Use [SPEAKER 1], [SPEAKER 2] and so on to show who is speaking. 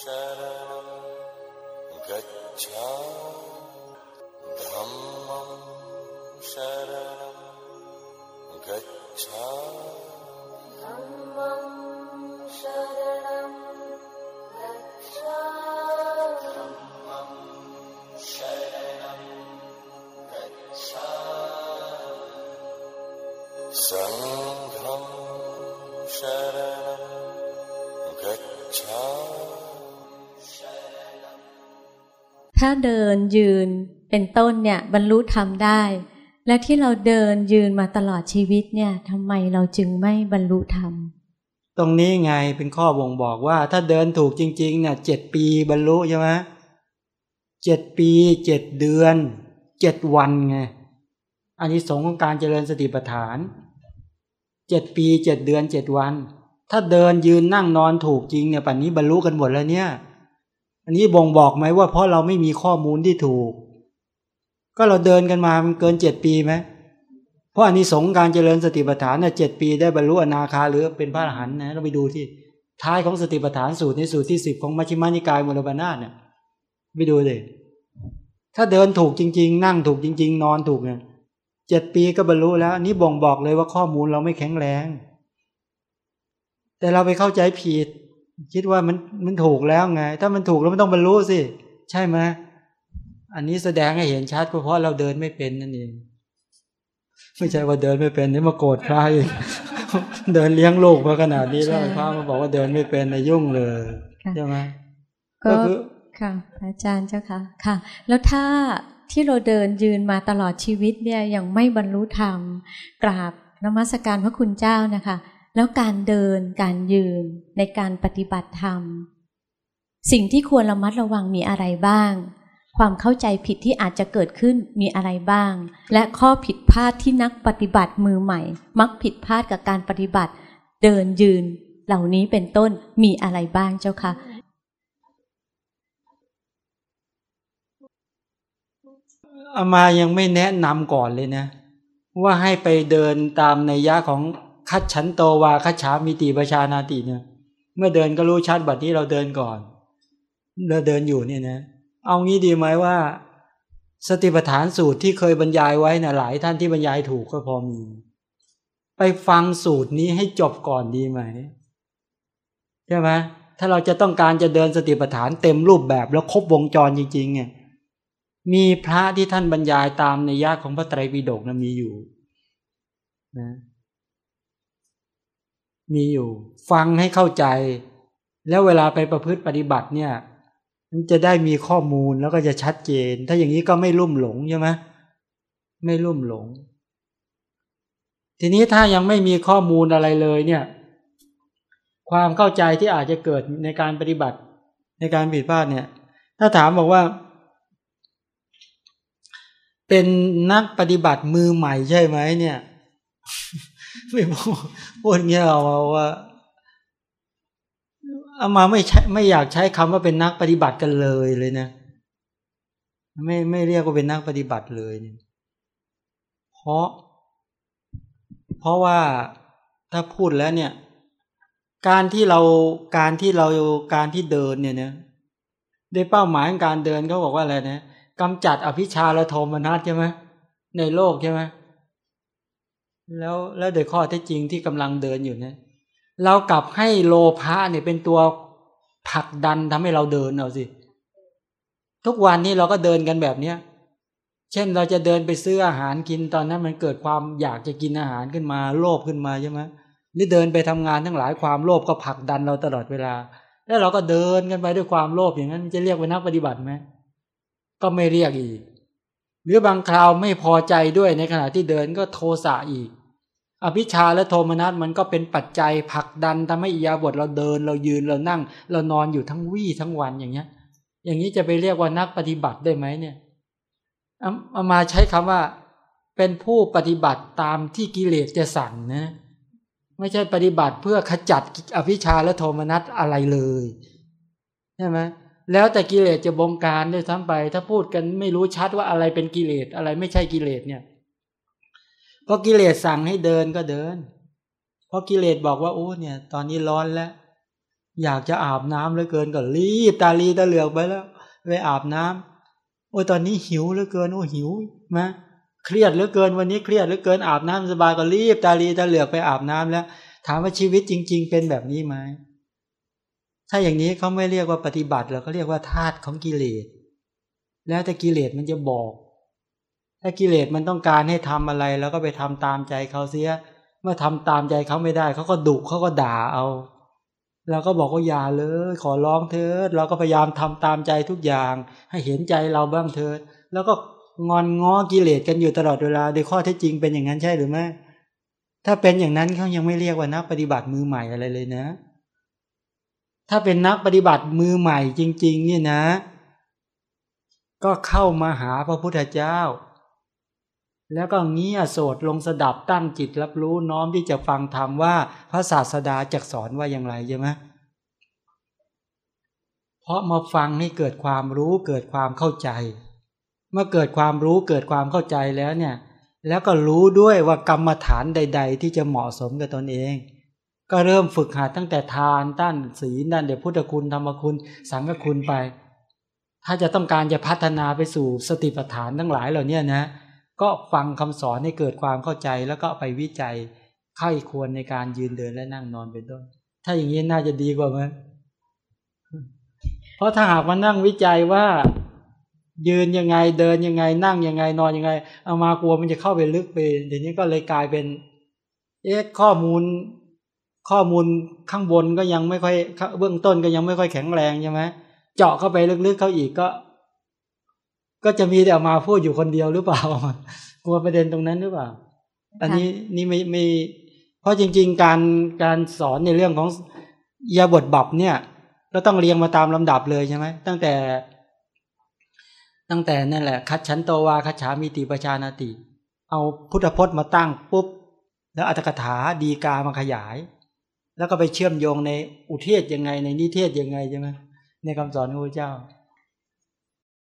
[SPEAKER 1] शरणं गच्छा धम्मं शरणं गच्छा
[SPEAKER 2] धम्मं शरणं गच्छा धम्मं शरणं गच्छा
[SPEAKER 1] सङ्घं शरणं गच्छा
[SPEAKER 3] ถ้าเดินยืนเป็นต้นเนี่ยบรรลุธรรมได้ และที่เราเดินยืนมาตลอดชีวิตเนี่ยทำไมเราจึงไม่บรรลุธรรม
[SPEAKER 4] ตรงนี้ไงเป็นข้อบ่งบอกว่า ถ้าเดินถูกจริงๆเนี่ยเจ็ดปีบรรลุใช่ไหมเจ็ดปีเจ็ดเดือนเจ็ดวันไงอันนี้สงของการเจริญสติปัฏฐานเจ็ดปีเจ็ดเดือนเจ็ดวัน ถ้าเดินยืนนั่งนอนถูกจริงเนี่ยป่านนี้บรรลุกันหมดแล้วเนี่ย อันนี้บ่งบอกไหมว่าเพราะเราไม่มีข้อมูลที่ถูก ก็เราเดินกันมามันเกินเจ็ดปีไหมเพราะอันนี้สงส์การเจริญสติปัฏฐานเนี่ยเจ็ดปีได้บรรลุอนาคาหรือเป็นพระอรหันต์นะเราไปดูที่ท้ายของสติปัฏฐานสูตรในสูตรที่สิบของมัชฌิมานิกายมูลบานาเนี่ยไปดูเลยถ้าเดินถูกจริง ๆ นั่งถูกจริง ๆ นอนถูกเนี่ยเจ็ดปีก็บรรลุแล้วนนี่บ่งบอกเลยว่าข้อมูลเราไม่แข็งแรง แต่เราไปเข้าใจผิด คิดว่ามันมันถูกแล้วไง ถ้ามันถูกแล้วมันต้องบรรลุสิ ใช่ไหมอันนี้แสดงให้เห็นชัดเพราะเราเดินไม่เป็นนั่นเองไม่ใช่ว่าเดินไม่เป็นนี่มาโกรธพระอีกเดินเลี้ยงลูกมาขนาดนี้แล้ว
[SPEAKER 3] ใช่
[SPEAKER 4] พระมาบอกว่าเดินไม่เป็นนะยุ่งเลย
[SPEAKER 3] ค่ะ
[SPEAKER 4] ใช่ไหม
[SPEAKER 3] ก็
[SPEAKER 4] ก็คือ
[SPEAKER 3] ค่ะพระอาจารย์เจ้าค่ะค่ะ แล้วถ้าที่เราเดินยืนมาตลอดชีวิตเนี่ยยังไม่บรรลุธรรมกราบนมัสการพระคุณเจ้านะคะ แล้วการเดินการยืนในการปฏิบัติธรรม สิ่งที่ควรระมัดระวังมีอะไรบ้าง ความเข้าใจผิดที่อาจจะเกิดขึ้นมีอะไรบ้าง และข้อผิดพลาดที่นักปฏิบัติมือใหม่ มักผิดพลาดกับการปฏิบัติ เดินยืน เหล่านี้เป็นต้นมีอะไรบ้างเจ้าค่ะ
[SPEAKER 4] อามายังไม่แนะนำก่อนเลยนะ ว่าให้ไปเดินตามในยยะของ คัดฉันโตวาคัจฉามิติประชานาติเนี่ย เมื่อเดินก็รู้ชัดบัดนี้เราเดินก่อน เราเดินอยู่เนี่ยนะ เอางี้ดีไหมว่า สติปัฏฐานสูตรที่เคยบรรยายไว้น่ะหลายท่านที่บรรยายถูกก็พอมี ไปฟังสูตรนี้ให้จบก่อนดีไหมใช่ไหมถ้าเราจะต้องการจะเดินสติปัฏฐานเต็มรูปแบบแล้วครบวงจรจริงๆเนี่ยมีพระที่ท่านบรรยายตามในยะของพระไตรปิฎกนะมีอยู่นะ มีอยู่ ฟังให้เข้าใจ แล้วเวลาไปประพฤติปฏิบัติเนี่ยมันจะได้มีข้อมูลแล้วก็จะชัดเจน ถ้าอย่างนี้ก็ไม่ลุ่มหลงใช่ไหมไม่ลุ่มหลง ทีนี้ถ้ายังไม่มีข้อมูลอะไรเลยเนี่ย ความเข้าใจที่อาจจะเกิดในการปฏิบัติในการผิดพลาดเนี่ย ถ้าถามบอกว่า เป็นนักปฏิบัติมือใหม่ใช่ไหมเนี่ย ไม่พูดพูดเงี้ยเอาว่าเอามาไม่ใช่ไม่อยากใช้คำว่าเป็นนักปฏิบัติกันเลยเลยนะไม่ไม่เรียกว่าเป็นนักปฏิบัติเลยเพราะ เพราะว่าถ้าพูดแล้วเนี่ย การที่เราการที่เราการที่เดินเนี่ยนะด้วยเป้าหมายการเดินเขาบอกว่าอะไรนะกำจัดอภิชาและโทมนัสใช่ไหมในโลกใช่ไหม แล้วแล้วโดยข้อเท็จจริงที่กำลังเดินอยู่เนี่ยเรากลับให้โลภะเนี่ยเป็นตัวผลักดันทำให้เราเดินเอาสิ ทุกวันนี้เราก็เดินกันแบบเนี้ยเช่นเราจะเดินไปซื้ออาหารกินตอนนั้นมันเกิดความอยากจะกินอาหารขึ้นมา โลภขึ้นมาใช่ไหมนี่เดินไปทำงานทั้งหลายความโลภก็ผลักดันเราตลอดเวลา แล้วเราก็เดินกันไปด้วยความโลภอย่างนั้นจะเรียกว่านักปฏิบัติไหมก็ไม่เรียกอีก หรือบางคราวไม่พอใจด้วยในขณะที่เดินก็โทสะอีก อภิชาและโทมนัสมันก็เป็นปัจจัยผลักดันทำให้อิยาบทเราเดินเรายืนเรานั่ง เรานอนอยู่ทั้งวี่ทั้งวันอย่างเงี้ย อย่างนี้จะไปเรียกว่านักปฏิบัติได้ไหมเนี่ยเอามาใช้คำว่า เป็นผู้ปฏิบัติตามที่กิเลสจะสั่งนะ ไม่ใช่ปฏิบัติเพื่อขจัดอภิชาและโทมนัสอะไรเลยใช่ไหมแล้วแต่กิเลสจะบงการด้วยซ้ำไป ถ้าพูดกันไม่รู้ชัดว่าอะไรเป็นกิเลสอะไรไม่ใช่กิเลสเนี่ย พอกิเลสสั่งให้เดินก็เดิน เพราะกิเลสบอกว่าโอ้เนี่ย ตอนนี้ร้อนแล้ว อยากจะอาบน้ำเหลือเกินก็รีบตาลีตาเหลือกไปแล้วไปอาบน้ำโอ้ตอนนี้หิวเหลือเกินโอ้หิวนะเครียดเหลือเกินวันนี้เครียดเหลือเกินอาบน้ำสบายก็รีบตาลีตาเหลือกไปอาบน้ำแล้ว ถามว่าชีวิตจริง ๆ เป็นแบบนี้ไหมถ้าอย่างนี้เขาไม่เรียกว่าปฏิบัติเราก็เรียกว่าธาตุของกิเลส แล้วแต่กิเลสมันจะบอก ถ้ากิเลสมันต้องการให้ทำอะไร แล้วก็ไปทำตามใจเขาเสีย เมื่อทำตามใจเขาไม่ได้ เขาก็ดุเขาก็ด่าเอาเราก็บอกว่าอย่าเลย ขอร้องเถิดเราก็พยายามทำตามใจทุกอย่าง ให้เห็นใจเราบ้างเถิดแล้วก็งอนง้อกิเลสกันอยู่ตลอดเวลาโดยข้อเท็จจริงเป็นอย่างนั้นใช่หรือไม่ถ้าเป็นอย่างนั้นเขายังไม่เรียกว่านักปฏิบัติมือใหม่อะไรเลยนะ ถ้าเป็นนักปฏิบัติมือใหม่จริง ๆ เนี่ยนะ ก็เข้ามาหาพระพุทธเจ้า แล้วก็เงี่ยโสดลงสดับตั้งจิตรับรู้น้อมที่จะฟังธรรมว่าพระศาสดาจะสอนว่าอย่างไรใช่ไหมเพราะมาฟังให้เกิดความรู้เกิดความเข้าใจ เมื่อเกิดความรู้เกิดความเข้าใจแล้วเนี่ย แล้วก็รู้ด้วยว่ากรรมฐานใด ๆ ที่จะเหมาะสมกับตนเอง ก็เริ่มฝึกหัดตั้งแต่ทานต้านศีลด้านเดี๋ยวพุทธคุณธรรมคุณ สังฆคุณไป ถ้าจะต้องการจะพัฒนาไปสู่สติปัฏฐานทั้งหลายเหล่านี้นะ ก็ฟังคำสอนให้เกิดความเข้าใจแล้วก็ไปวิจัยไข้ควรในการยืนเดินและนั่งนอนเป็นต้น ถ้าอย่างนี้น่าจะดีกว่าไหมเพราะถ้าหากมานั่งวิจัยว่า ยืนยังไงเดินยังไง นั่งยังไงนอนยังไง เอามากลัวมันจะเข้าไปลึกไปทีนี้ก็เลยกลายเป็น เอ๊ะข้อมูลข้อมูลข้างบนก็ยังไม่ค่อยเบื้องต้นก็ยังไม่ค่อยแข็งแรงใช่ไหมเจาะเข้าไปลึกๆเข้าอีกก็ ก็จะมีแต่มาพูดอยู่คนเดียวหรือเปล่ากลัวประเด็นตรงนั้นหรือเปล่า อันนี้นี่ไม่ไม่เพราะจริง ๆ การการสอนในเรื่องของยาบทบับเนี่ยก็ต้องเรียงมาตามลำดับเลยใช่ไหมตั้งแต่ ตั้งแต่นั่นแหละ คัดชั้นโตวาคัดฉามีติประชานาติ เอาพุทธพจน์มาตั้งปุ๊บ แล้วอัตถกถาดีกามาขยาย แล้วก็ไปเชื่อมโยงในอุเทศยังไงในนิเทศยังไงใช่ไหมในคำสอนของพระเจ้า